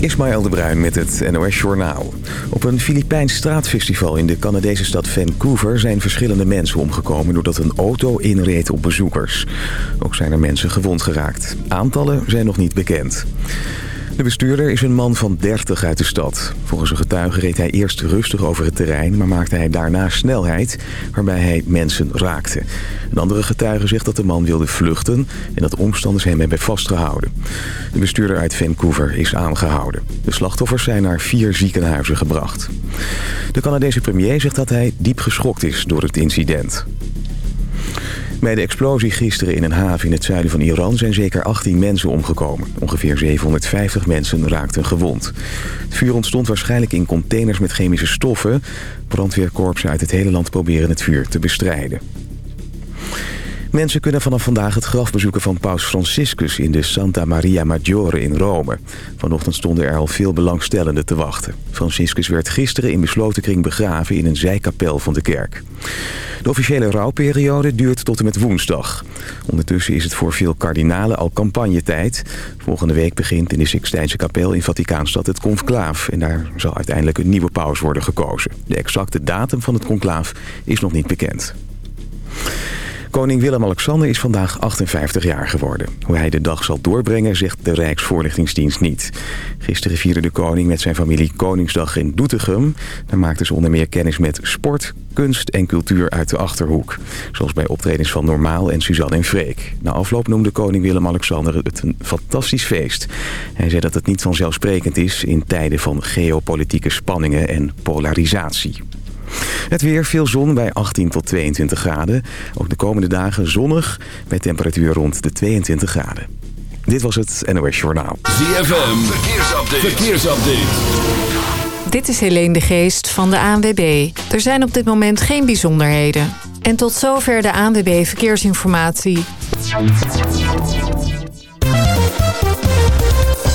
Ismaël de Bruin met het NOS Journaal. Op een Filipijns straatfestival in de Canadese stad Vancouver... zijn verschillende mensen omgekomen doordat een auto inreed op bezoekers. Ook zijn er mensen gewond geraakt. Aantallen zijn nog niet bekend. De bestuurder is een man van 30 uit de stad. Volgens een getuige reed hij eerst rustig over het terrein... maar maakte hij daarna snelheid waarbij hij mensen raakte. Een andere getuige zegt dat de man wilde vluchten... en dat omstanders hem hebben vastgehouden. De bestuurder uit Vancouver is aangehouden. De slachtoffers zijn naar vier ziekenhuizen gebracht. De Canadese premier zegt dat hij diep geschokt is door het incident. Bij de explosie gisteren in een haven in het zuiden van Iran zijn zeker 18 mensen omgekomen. Ongeveer 750 mensen raakten gewond. Het vuur ontstond waarschijnlijk in containers met chemische stoffen. Brandweerkorpsen uit het hele land proberen het vuur te bestrijden. Mensen kunnen vanaf vandaag het graf bezoeken van paus Franciscus in de Santa Maria Maggiore in Rome. Vanochtend stonden er al veel belangstellenden te wachten. Franciscus werd gisteren in besloten kring begraven in een zijkapel van de kerk. De officiële rouwperiode duurt tot en met woensdag. Ondertussen is het voor veel kardinalen al campagnetijd. Volgende week begint in de Sixtijnse kapel in Vaticaanstad het conclaaf. En daar zal uiteindelijk een nieuwe paus worden gekozen. De exacte datum van het conclaaf is nog niet bekend. Koning Willem-Alexander is vandaag 58 jaar geworden. Hoe hij de dag zal doorbrengen, zegt de Rijksvoorlichtingsdienst niet. Gisteren vierde de koning met zijn familie Koningsdag in Doetinchem. Daar maakten ze onder meer kennis met sport, kunst en cultuur uit de Achterhoek. Zoals bij optredens van Normaal en Suzanne en Freek. Na afloop noemde koning Willem-Alexander het een fantastisch feest. Hij zei dat het niet vanzelfsprekend is in tijden van geopolitieke spanningen en polarisatie. Het weer, veel zon bij 18 tot 22 graden. Ook de komende dagen zonnig bij temperatuur rond de 22 graden. Dit was het NOS Journaal. ZFM, verkeersupdate. verkeersupdate. Dit is Helene de Geest van de ANWB. Er zijn op dit moment geen bijzonderheden. En tot zover de ANWB Verkeersinformatie.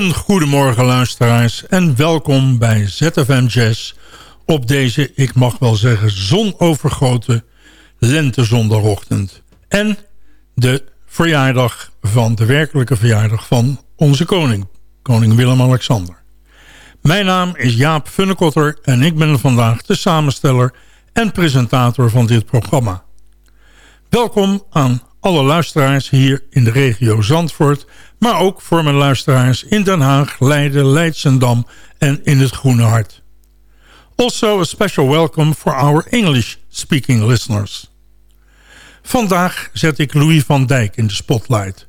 Een goedemorgen luisteraars en welkom bij ZFM Jazz op deze, ik mag wel zeggen, zonovergoten lentezondagochtend. En de verjaardag van de werkelijke verjaardag van onze koning, koning Willem-Alexander. Mijn naam is Jaap Funnekotter en ik ben vandaag de samensteller en presentator van dit programma. Welkom aan alle luisteraars hier in de regio Zandvoort... maar ook voor mijn luisteraars in Den Haag, Leiden, Leidsendam en in het Groene Hart. Also a special welcome for our English-speaking listeners. Vandaag zet ik Louis van Dijk in de spotlight.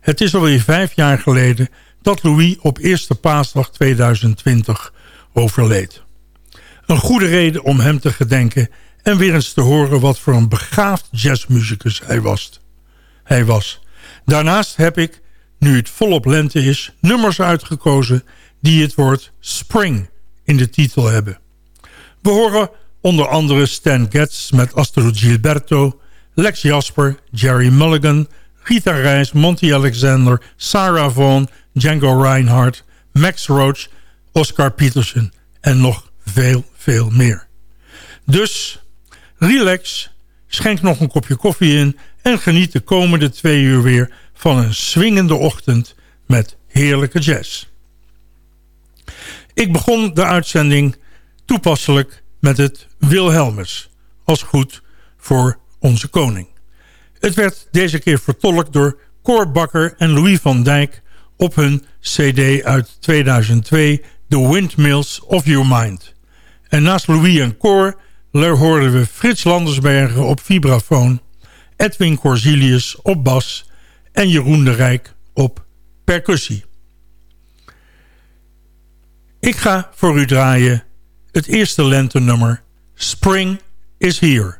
Het is alweer vijf jaar geleden dat Louis op eerste paasdag 2020 overleed. Een goede reden om hem te gedenken en weer eens te horen wat voor een begaafd jazzmuzikus hij was. Hij was. Daarnaast heb ik, nu het volop lente is, nummers uitgekozen die het woord spring in de titel hebben. We horen onder andere Stan Getz met Astrid Gilberto, Lex Jasper, Jerry Mulligan, Rita Reis, Monty Alexander, Sarah Vaughan, Django Reinhardt, Max Roach, Oscar Peterson en nog veel, veel meer. Dus relax, schenk nog een kopje koffie in... en geniet de komende twee uur weer van een swingende ochtend met heerlijke jazz. Ik begon de uitzending toepasselijk met het Wilhelmus... als goed voor onze koning. Het werd deze keer vertolkt door Cor Bakker en Louis van Dijk... op hun cd uit 2002 The Windmills of Your Mind. En naast Louis en Cor hoorden we Frits Landersbergen op vibrafoon... Edwin Corsilius op bas en Jeroen de Rijk op percussie. Ik ga voor u draaien het eerste lentenummer Spring is Here.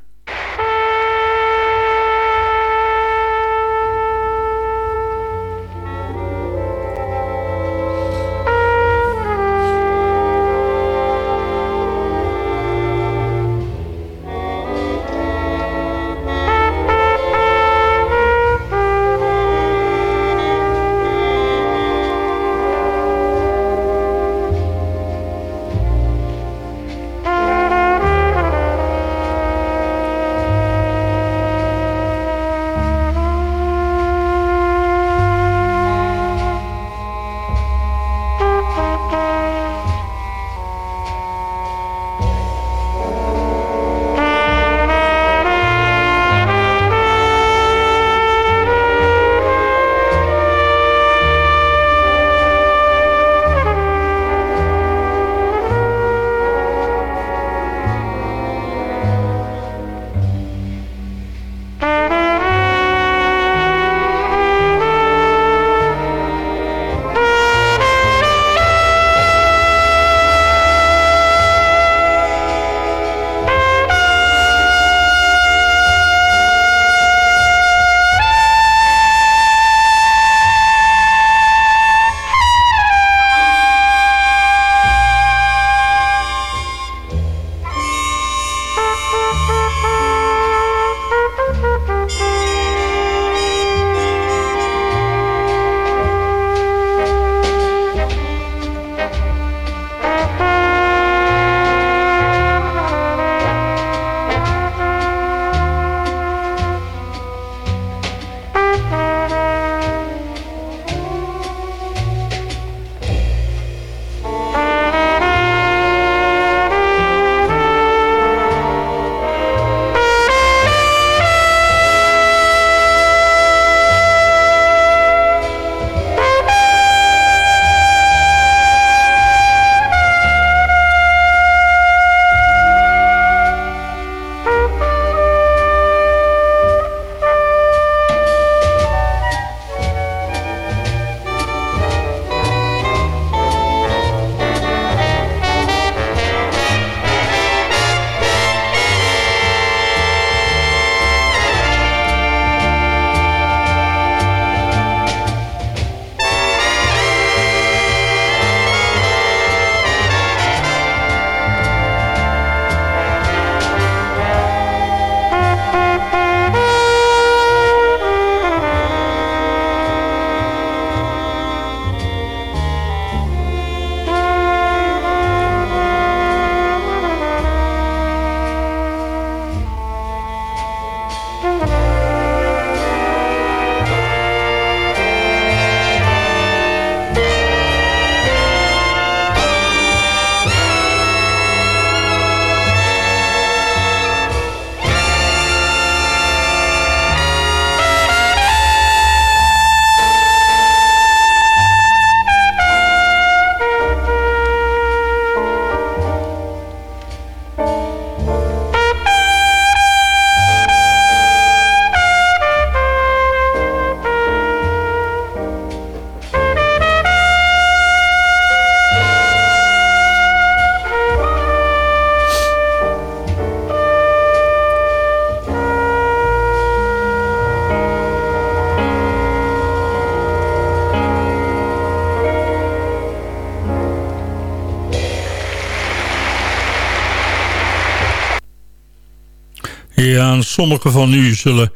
Sommigen van u zullen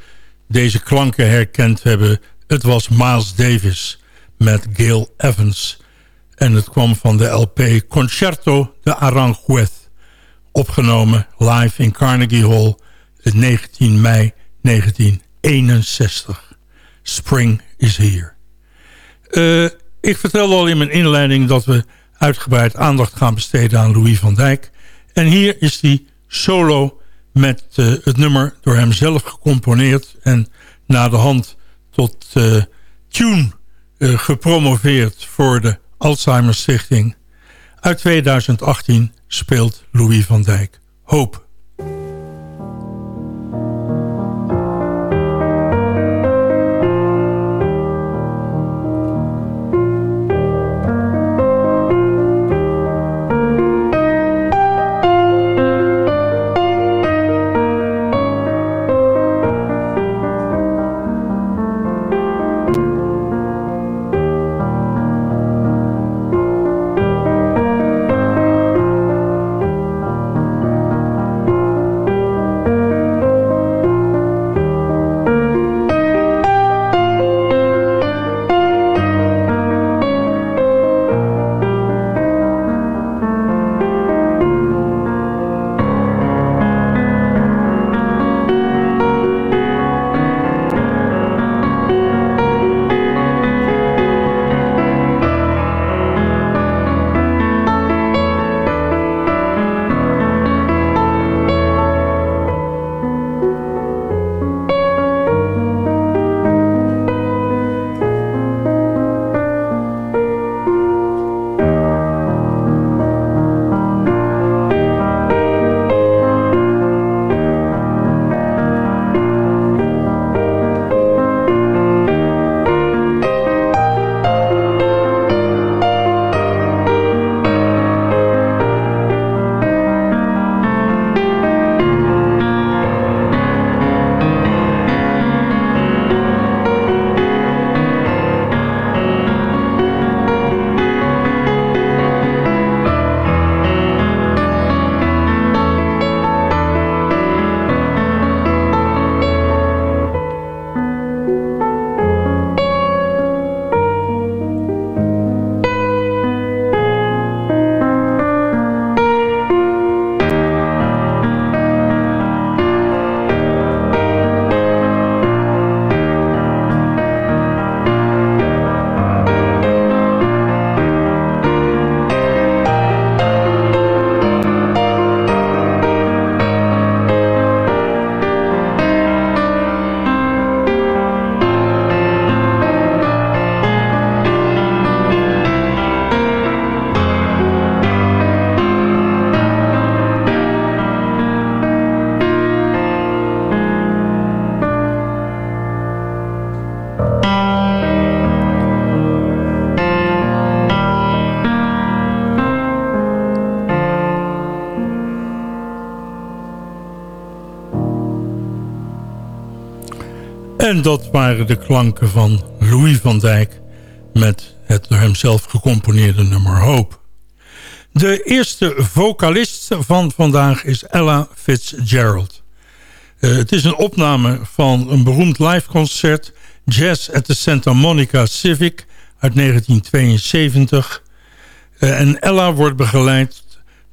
deze klanken herkend hebben. Het was Miles Davis met Gail Evans. En het kwam van de LP Concerto de Aranjuez. Opgenomen live in Carnegie Hall 19 mei 1961. Spring is here. Uh, ik vertelde al in mijn inleiding dat we uitgebreid aandacht gaan besteden aan Louis van Dijk. En hier is die solo met uh, het nummer door hem zelf gecomponeerd... en na de hand tot uh, tune uh, gepromoveerd voor de Alzheimer Stichting. Uit 2018 speelt Louis van Dijk Hoop. Dat waren de klanken van Louis van Dijk... met het door hemzelf gecomponeerde nummer Hoop. De eerste vocalist van vandaag is Ella Fitzgerald. Uh, het is een opname van een beroemd liveconcert... Jazz at the Santa Monica Civic uit 1972. Uh, en Ella wordt begeleid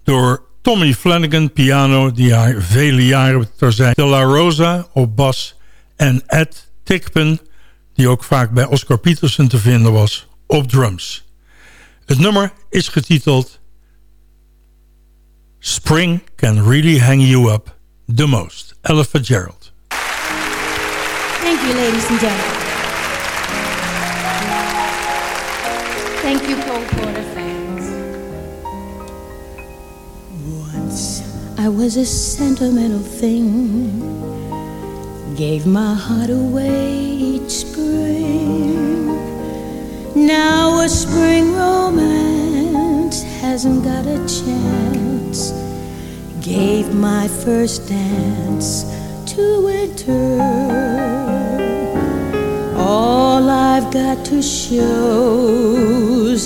door Tommy Flanagan, piano... die haar vele jaren terzijde. De La Rosa op bas en Ed Die ook vaak bij Oscar Peterson te vinden was, op drums. Het nummer is getiteld Spring Can Really Hang You Up The Most. Ella Fitzgerald. Thank you, ladies and gentlemen. Thank you, Cole Porter fans. Once I was a sentimental thing Gave my heart away each spring. Now a spring romance hasn't got a chance. Gave my first dance to winter. All I've got to show's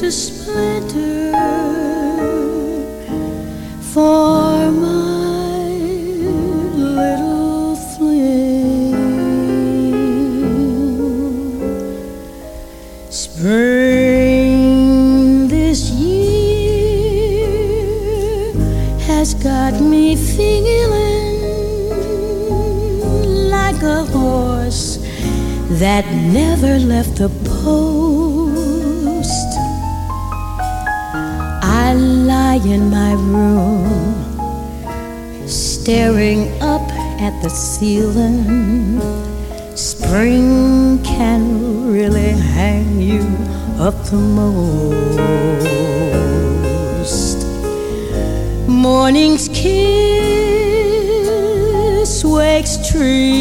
a splinter that never left the post. I lie in my room staring up at the ceiling. Spring can really hang you up the most. Morning's kiss wakes trees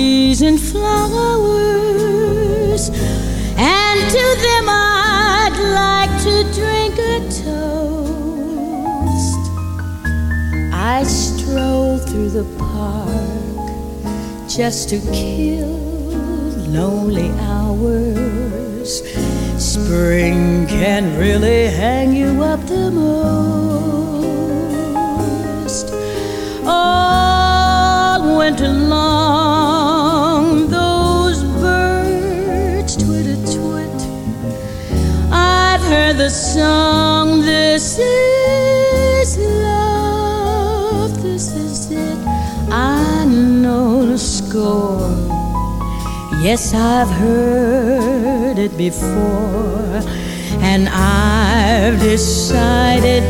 just to kill lonely hours. Spring can really hang you up the most. All winter long, those birds twit a twit. I've heard the song, score. Yes, I've heard it before, and I've decided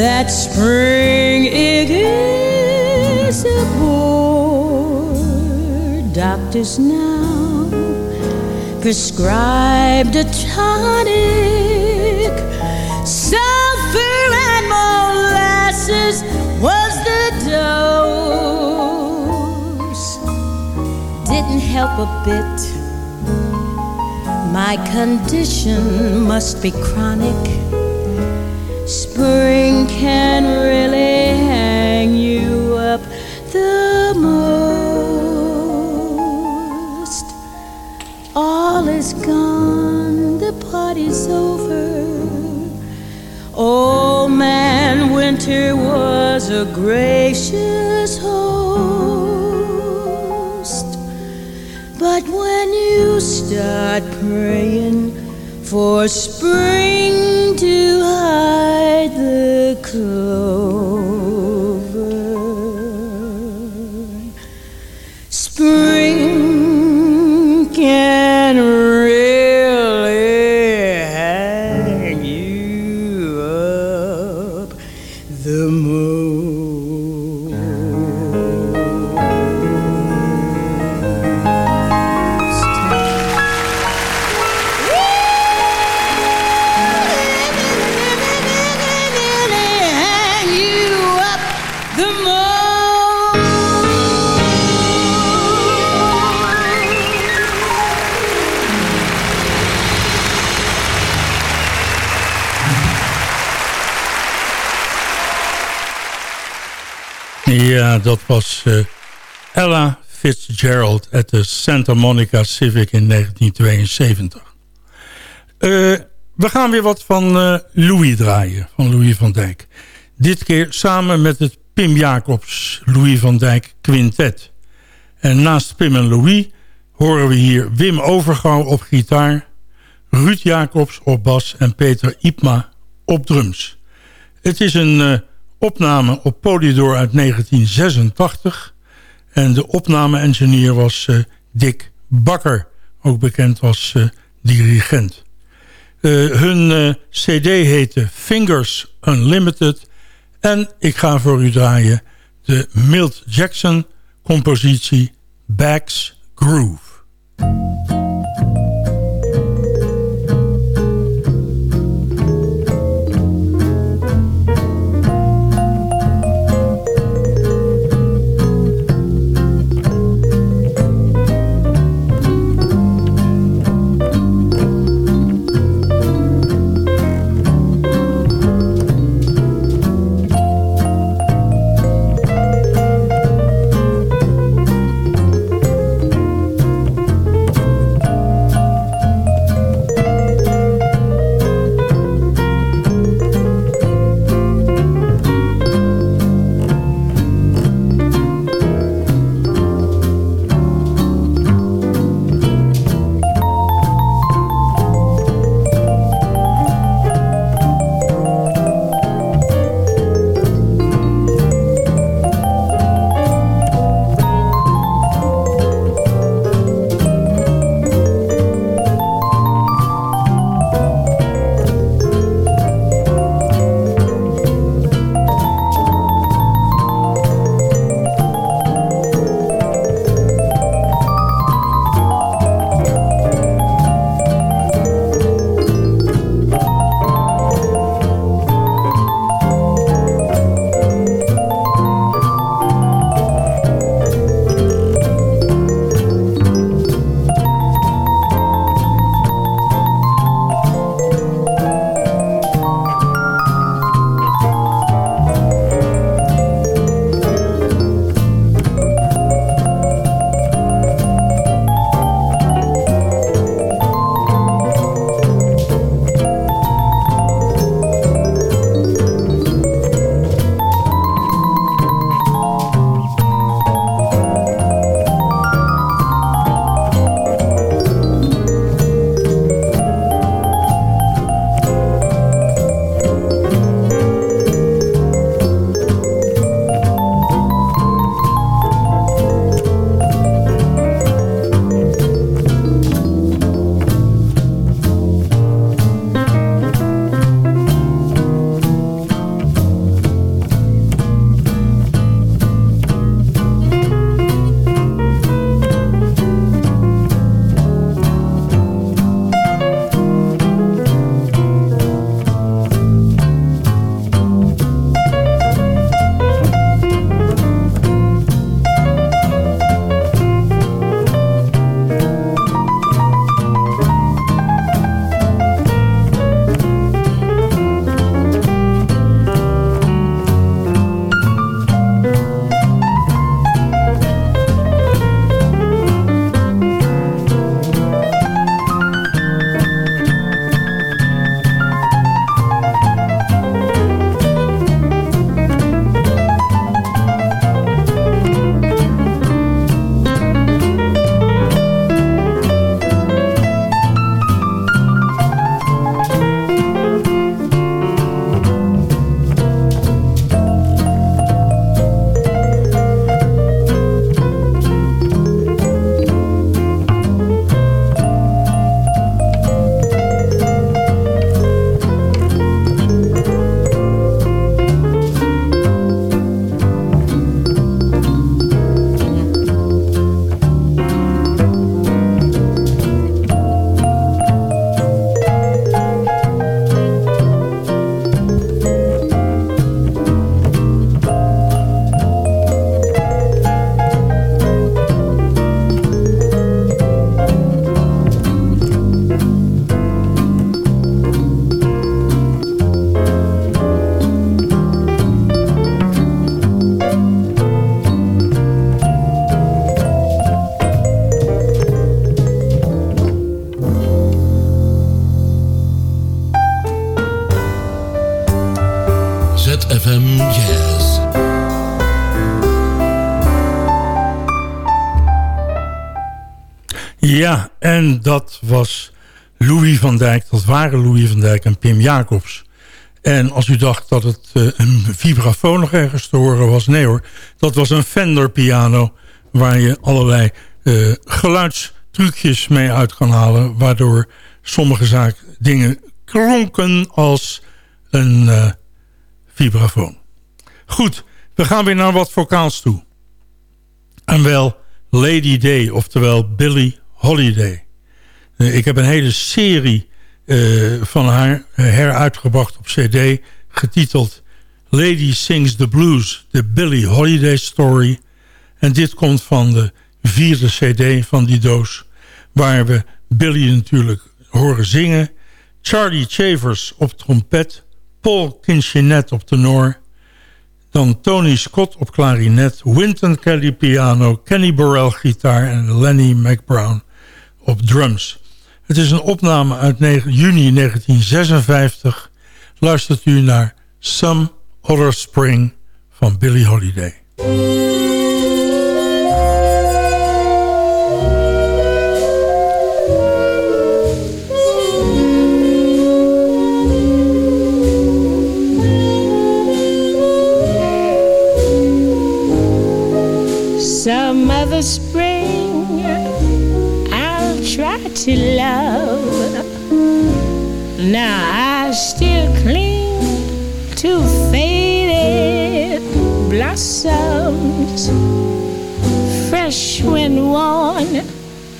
that spring is a bore. Doctors now prescribed a tonic, sulfur and molasses was the dose didn't help a bit. My condition must be chronic. Spring can really hang you up the most. All is gone, the party's over. Old man Winter was a gracious when you start praying for spring to hide the clover, dat was eh, Ella Fitzgerald at de Santa Monica Civic in 1972. Eh, we gaan weer wat van eh, Louis draaien, van Louis van Dijk. Dit keer samen met het Pim Jacobs Louis van Dijk Quintet. En naast Pim en Louis horen we hier Wim Overgouw op gitaar... Ruud Jacobs op bas en Peter Ipma op drums. Het is een opname op Polydor uit 1986... en de opname-engineer was eh, Dick Bakker... ook bekend als eh, dirigent. Eh, hun cd heette Fingers Unlimited... en ik ga voor u draaien de Milt Jackson compositie Bags Groove. En dat was Louis van Dijk. Dat waren Louis van Dijk en Pim Jacobs. En als u dacht dat het uh, een vibrafoon nog ergens te horen was... nee hoor, dat was een Fender piano... waar je allerlei uh, geluidstrucjes mee uit kan halen... waardoor sommige zaken, dingen klonken als een uh, vibrafoon. Goed, we gaan weer naar wat vocaals toe. En wel Lady Day, oftewel Billie Holiday. Uh, ik heb een hele serie uh, van haar heruitgebracht op cd... getiteld Lady Sings the Blues, The Billie Holiday Story. En dit komt van de vierde cd van die doos... waar we Billie natuurlijk horen zingen... Charlie Chavers op trompet... Paul Kinchinet op tenor... dan Tony Scott op klarinet... Wynton Kelly piano... Kenny Burrell gitaar en Lenny McBrown op drums. Het is een opname uit juni 1956. Luistert u naar Some Other Spring van Billie Holiday. To love. Now I still cling to faded blossoms, fresh when worn,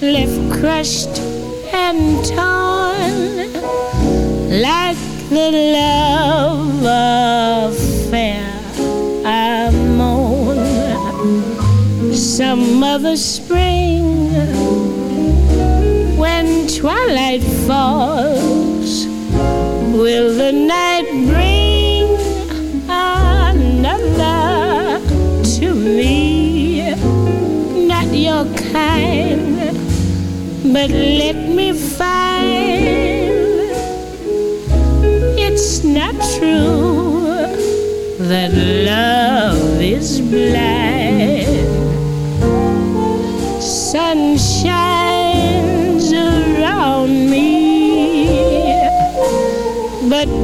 left crushed and torn, like the love affair I mourn. Some other spring twilight falls, will the night bring another to me? Not your kind, but let me find it's not true that love is blind.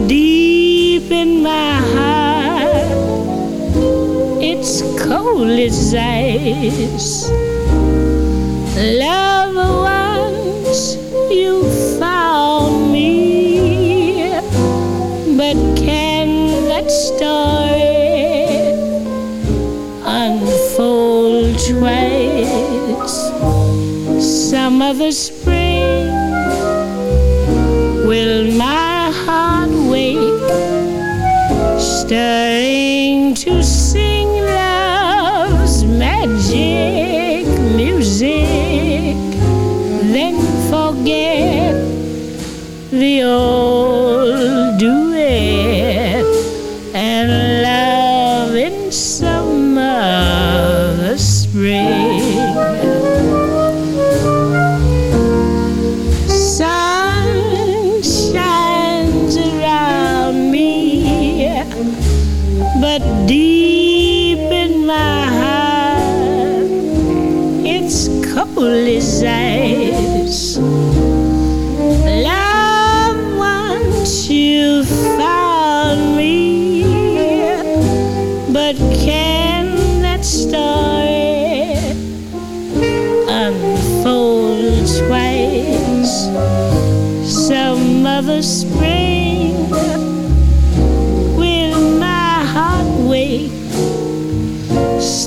Deep in my heart, it's cold as ice. Love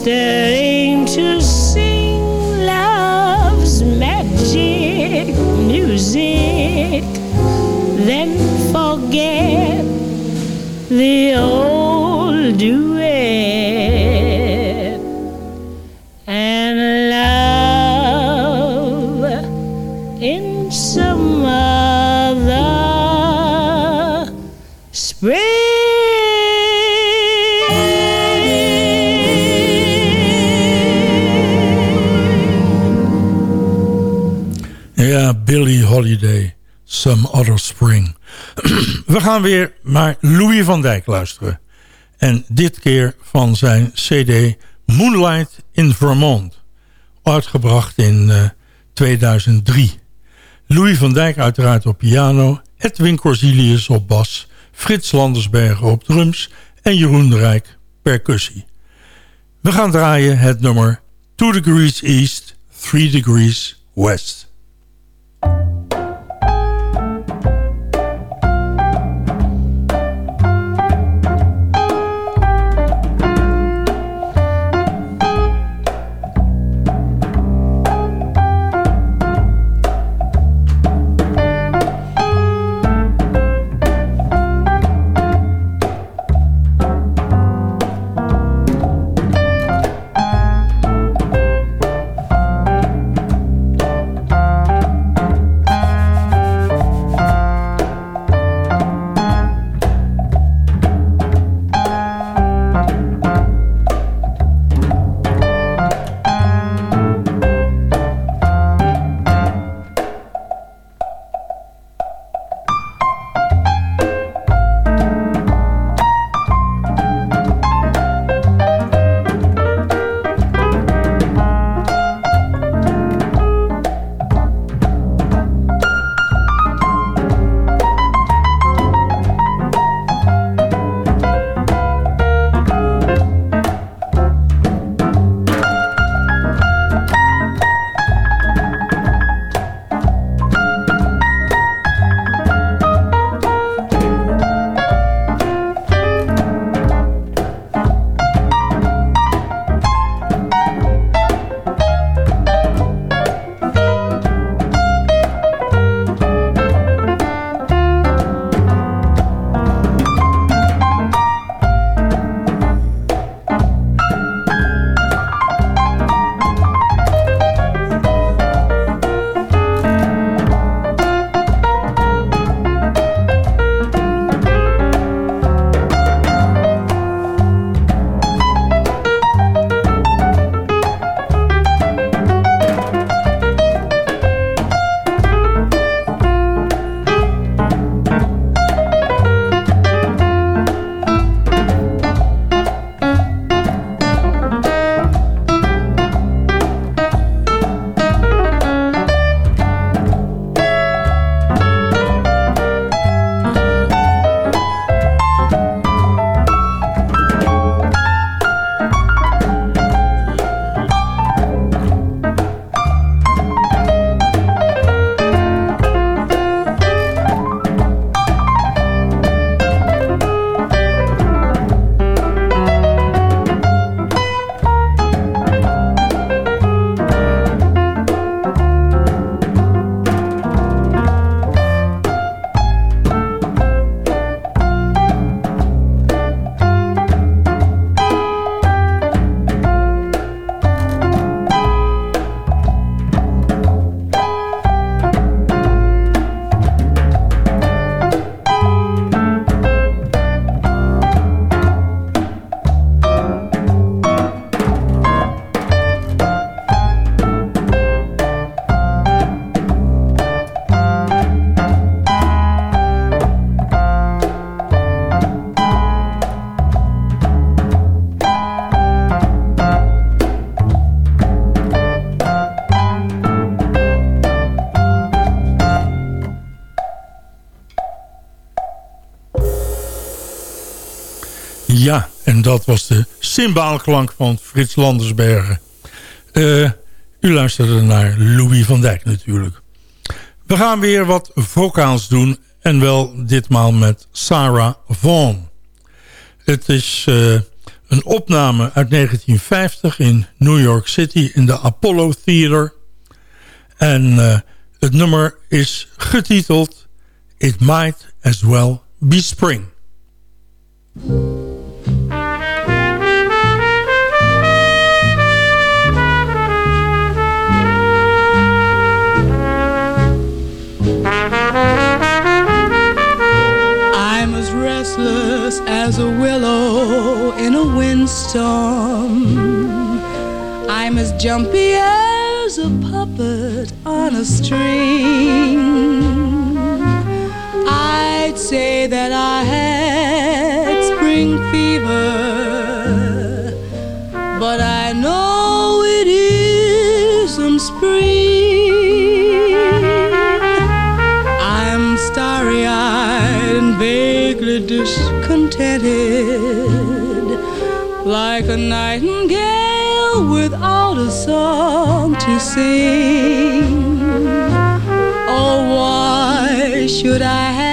Yeah. We gaan weer naar Louis van Dijk luisteren. En dit keer van zijn cd Moonlight in Vermont. Uitgebracht in 2003. Eh, Louis van Dijk uiteraard op piano. Edwin Corsilius op bas. Frits Landersbergen op drums. En Jeroen de Rijk percussie. We gaan draaien het nummer 2 degrees east, 3 degrees west. Dat was de cymbaalklank van Frits Landersbergen. Uh, u luisterde naar Louis van Dijk natuurlijk. We gaan weer wat vocaals doen. En wel ditmaal met Sarah Vaughan. Het is uh, een opname uit 1950 in New York City in de Apollo Theater. En uh, het nummer is getiteld It Might As Well Be Spring. Windstorm. I'm as jumpy as a puppet on a string. I'd say that I like a nightingale without a song to sing. Oh, why should I have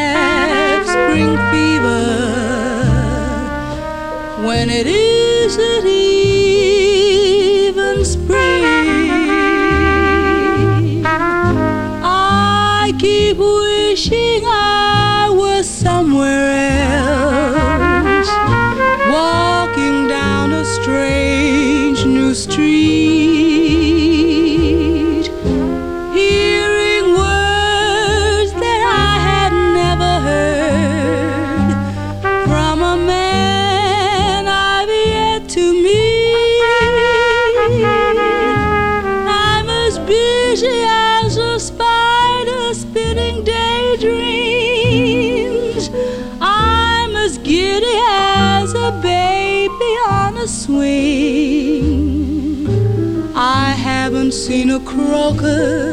could.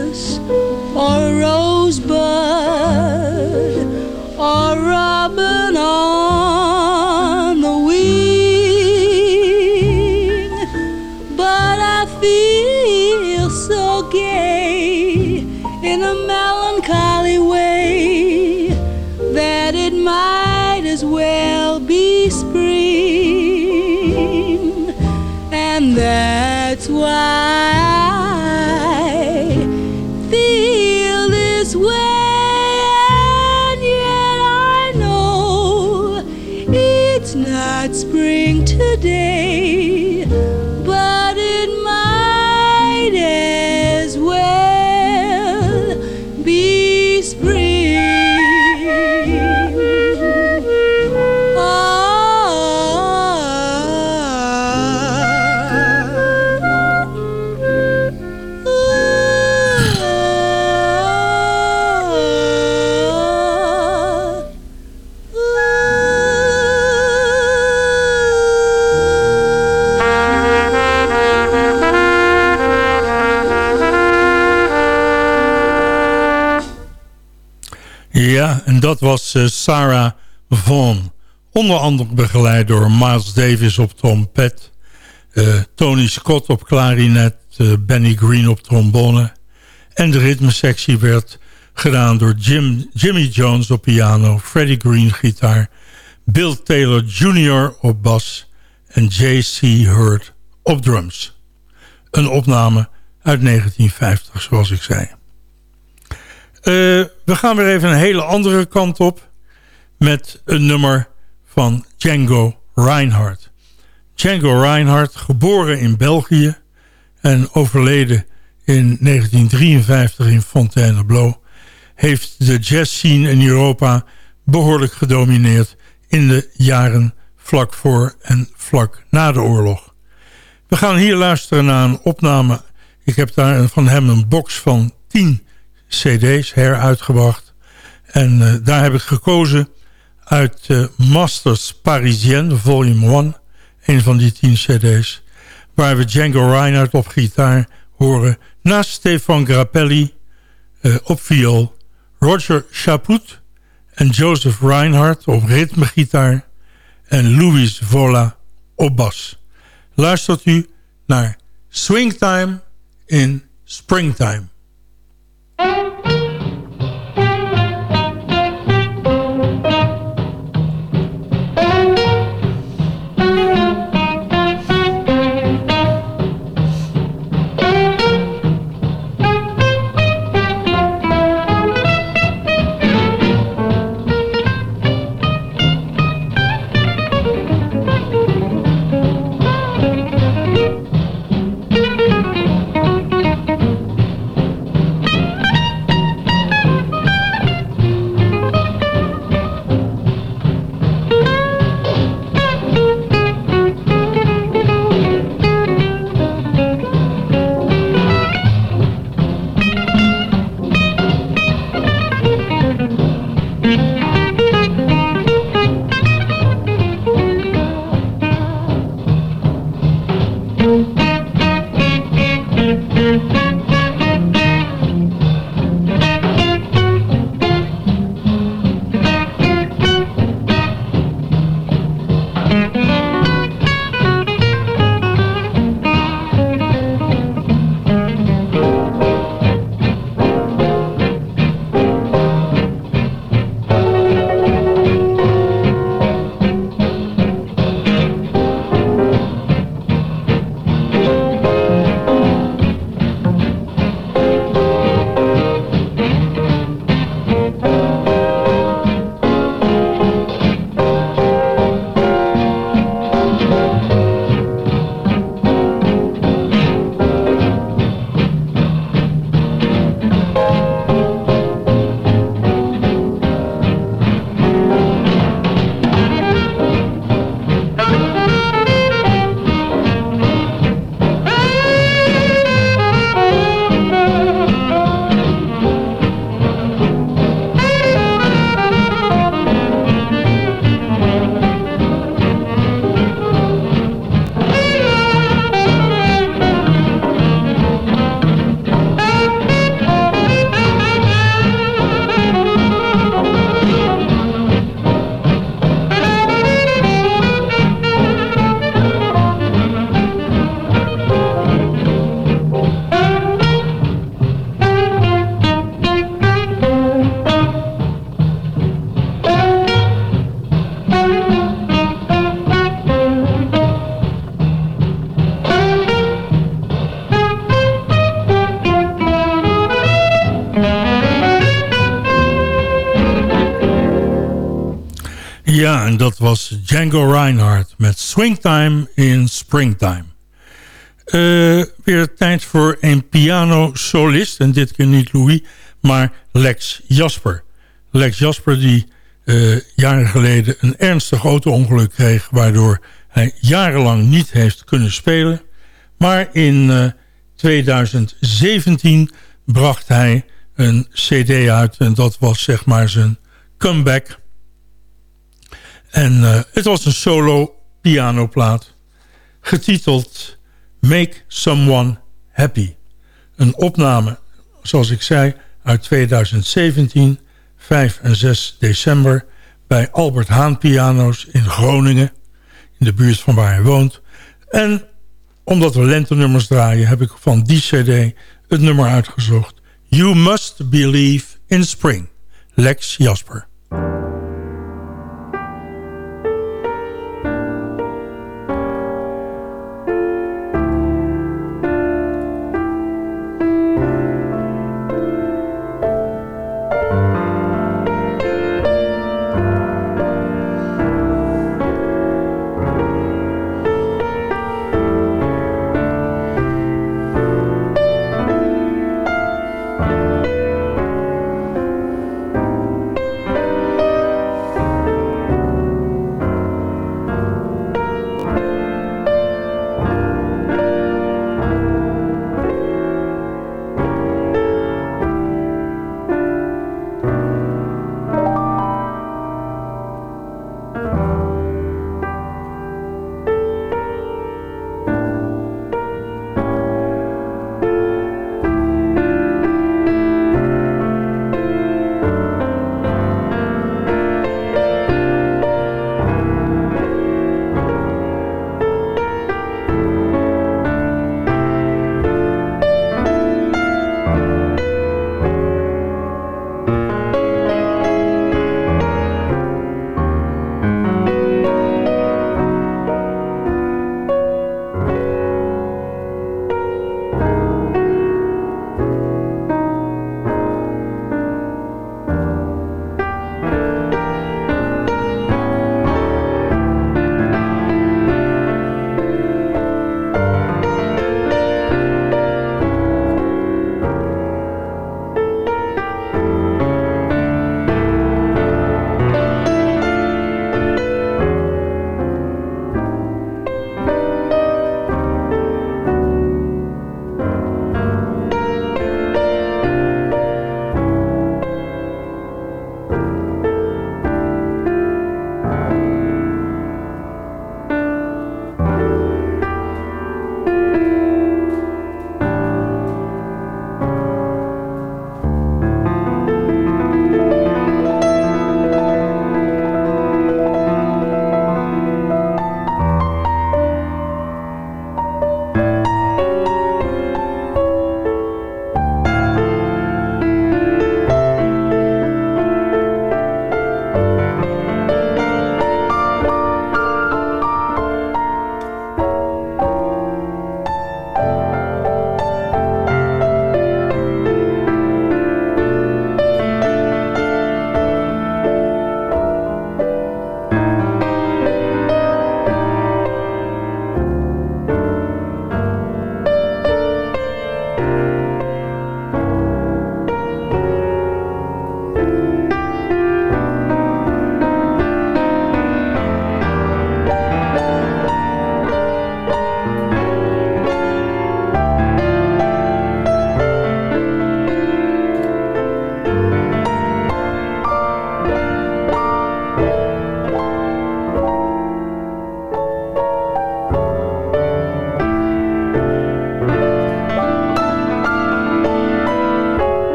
En dat was eh, Sarah Vaughan. Onder andere begeleid door Miles Davis op trompet... eh, Tony Scott op klarinet, eh, Benny Green op trombone... en de ritmesectie werd gedaan door Jim, Jimmy Jones op piano... Freddie Green gitaar, Bill Taylor Jr. op bas... en J.C. Hurt op drums. Een opname uit 1950, zoals ik zei. Eh, we gaan weer even een hele andere kant op met een nummer van Django Reinhardt. Django Reinhardt, geboren in België en overleden in 1953 in Fontainebleau, heeft de jazzscene in Europa behoorlijk gedomineerd in de jaren vlak voor en vlak na de oorlog. We gaan hier luisteren naar een opname. Ik heb daar van hem een box van 10 cd's heruitgebracht. En uh, daar heb ik gekozen uit uh, Masters Parisienne, volume 1. Een van die 10 cd's. Waar we Django Reinhardt op gitaar horen. Naast Stefan Grappelli uh, op viool. Roger Chaput en Joseph Reinhardt op ritmegitaar. En Louis Vola op bas. Luistert u naar Swingtime in Springtime. Ja, en dat was Django Reinhardt met Swingtime in Springtime. Uh, weer tijd voor een piano-solist. En dit keer niet Louis, maar Lex Jasper. Lex Jasper die uh, jaren geleden een ernstig auto-ongeluk kreeg... waardoor hij jarenlang niet heeft kunnen spelen. Maar in uh, 2017 bracht hij een cd uit. En dat was zeg maar zijn comeback. En uh, het was een solo pianoplaat. Getiteld Make Someone Happy. Een opname, zoals ik zei, uit 2017, 5 en 6 december... bij Albert Haan Piano's in Groningen, in de buurt van waar hij woont. En omdat we lentenummers draaien, heb ik van die cd het nummer uitgezocht. You Must Believe in Spring, Lex Jasper.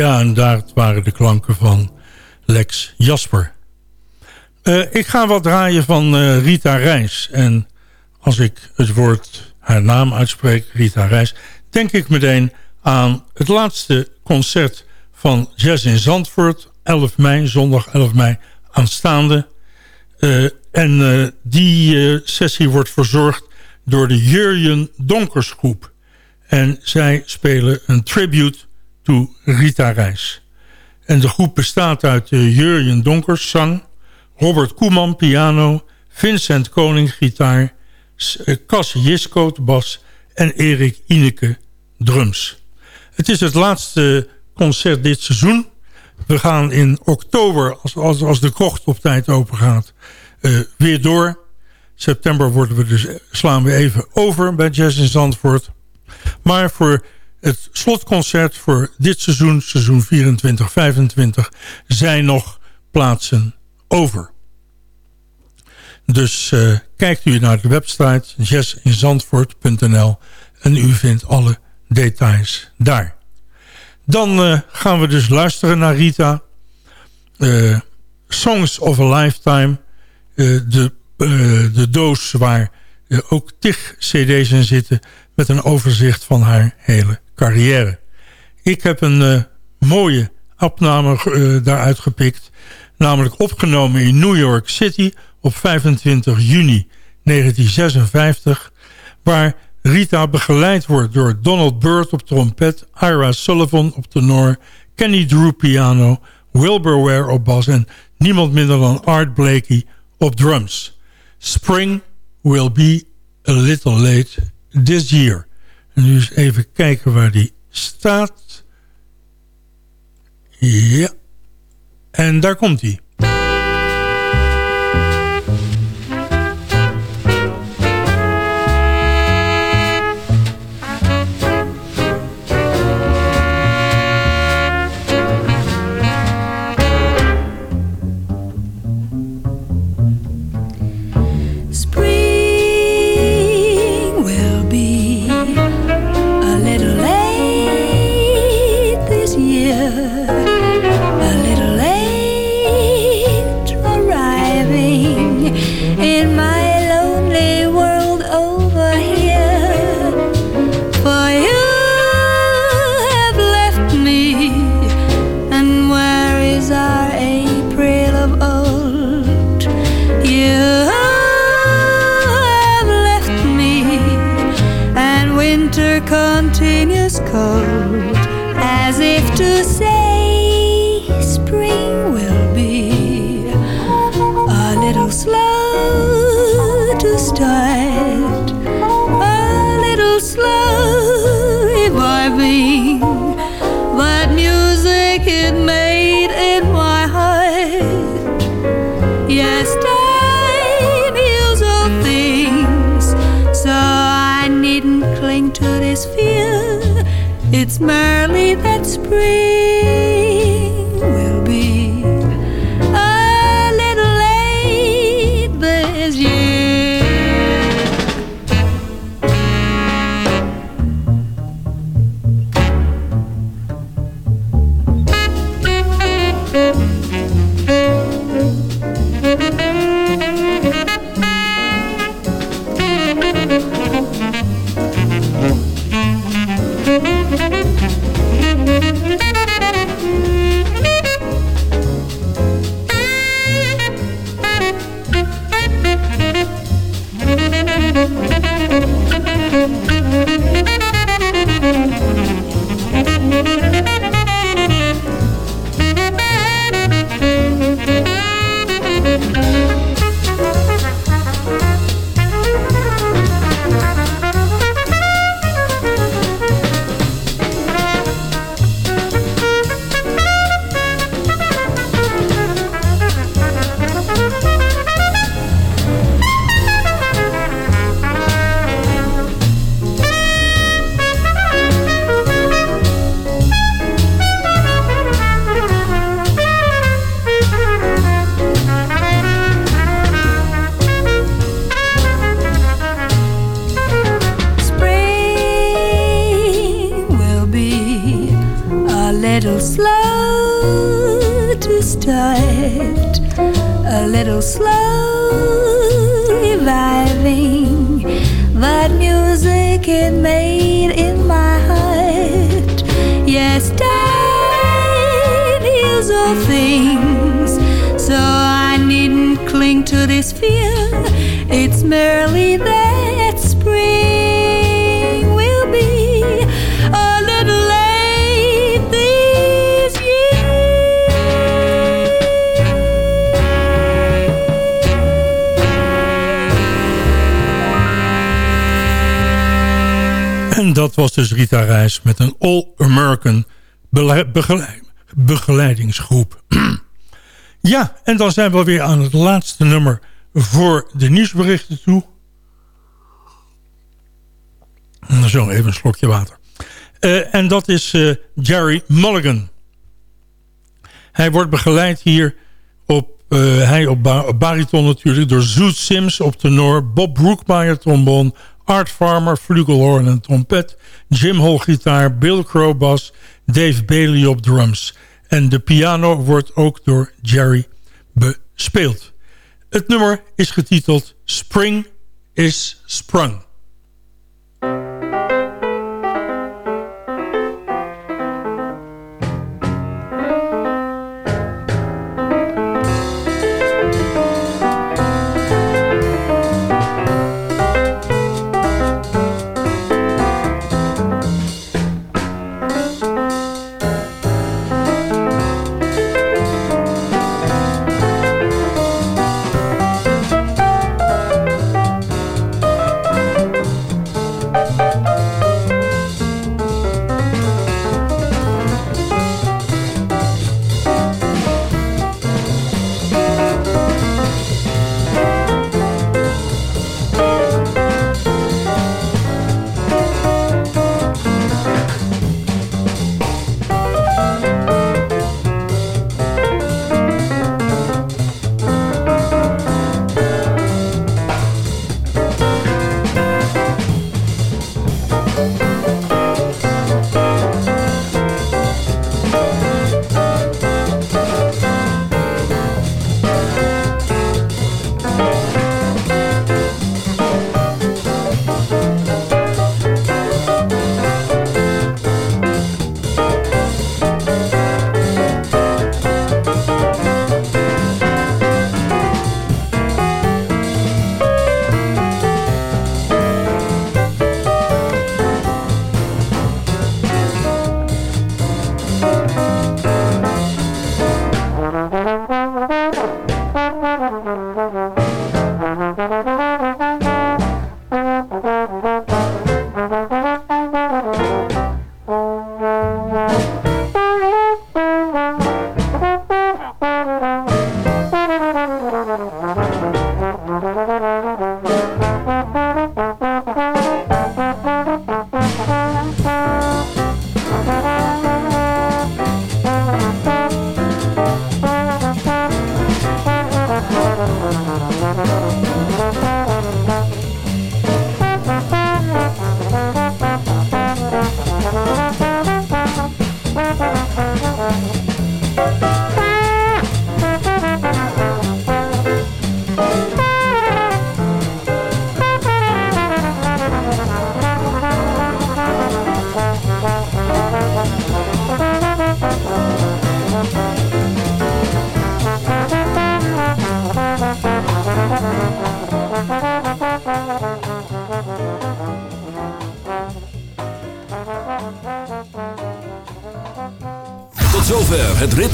Ja, en daar waren de klanken van Lex Jasper. Uh, ik ga wat draaien van uh, Rita Reis. En als ik het woord haar naam uitspreek, Rita Reis... denk ik meteen aan het laatste concert van Jazz in Zandvoort. 11 mei, zondag 11 mei aanstaande. Uh, en die sessie wordt verzorgd door de Jurjen Donkersgroep. En zij spelen een tribute to Rita Reis. En de groep bestaat uit uh, Jurjen Donkers, zang... Robert Koeman, piano... Vincent Koning, gitaar... Eh, Cas Jisko, bas... en Erik Ineke, drums. Het is het laatste concert dit seizoen. We gaan in oktober, als, als, als de krocht op tijd open gaat... Uh, weer door. September worden we dus, slaan we even over bij Jazz in Zandvoort. Maar voor het slotconcert voor dit seizoen, seizoen 24-25, zijn nog plaatsen over. Dus uh, kijkt u naar de website jazzinzandvoort.nl en u vindt alle details daar. Dan uh, gaan we dus luisteren naar Rita. Uh, Songs of a Lifetime. de, de doos waar ook tig cd's in zitten met een overzicht van haar hele carrière. Ik heb een uh, mooie opname uh, daaruit gepikt. Namelijk opgenomen in New York City op 25 juni 1956. Waar Rita begeleid wordt door Donald Byrd op trompet... Ira Sullivan op tenor, Kenny Drew piano... Wilbur Ware op bas en niemand minder dan Art Blakey op drums. Spring will be a little late this year. Eens even kijken waar die staat. Ja. En daar komt hij. Begeleidingsgroep. ja, en dan zijn we weer aan het laatste nummer voor de nieuwsberichten toe. Zo, even een slokje water. Uh, en dat is uh, Jerry Mulligan. Hij wordt begeleid hier op, uh, hij op bariton natuurlijk... door Zoet Sims op tenor, Bob Brookmeyer trombon... Art Farmer, flugelhorn en trompet... Jim Hall gitaar, Bill Crow bas, Dave Bailey op drums. En de piano wordt ook door Jerry bespeeld. Het nummer is getiteld Spring is Sprung.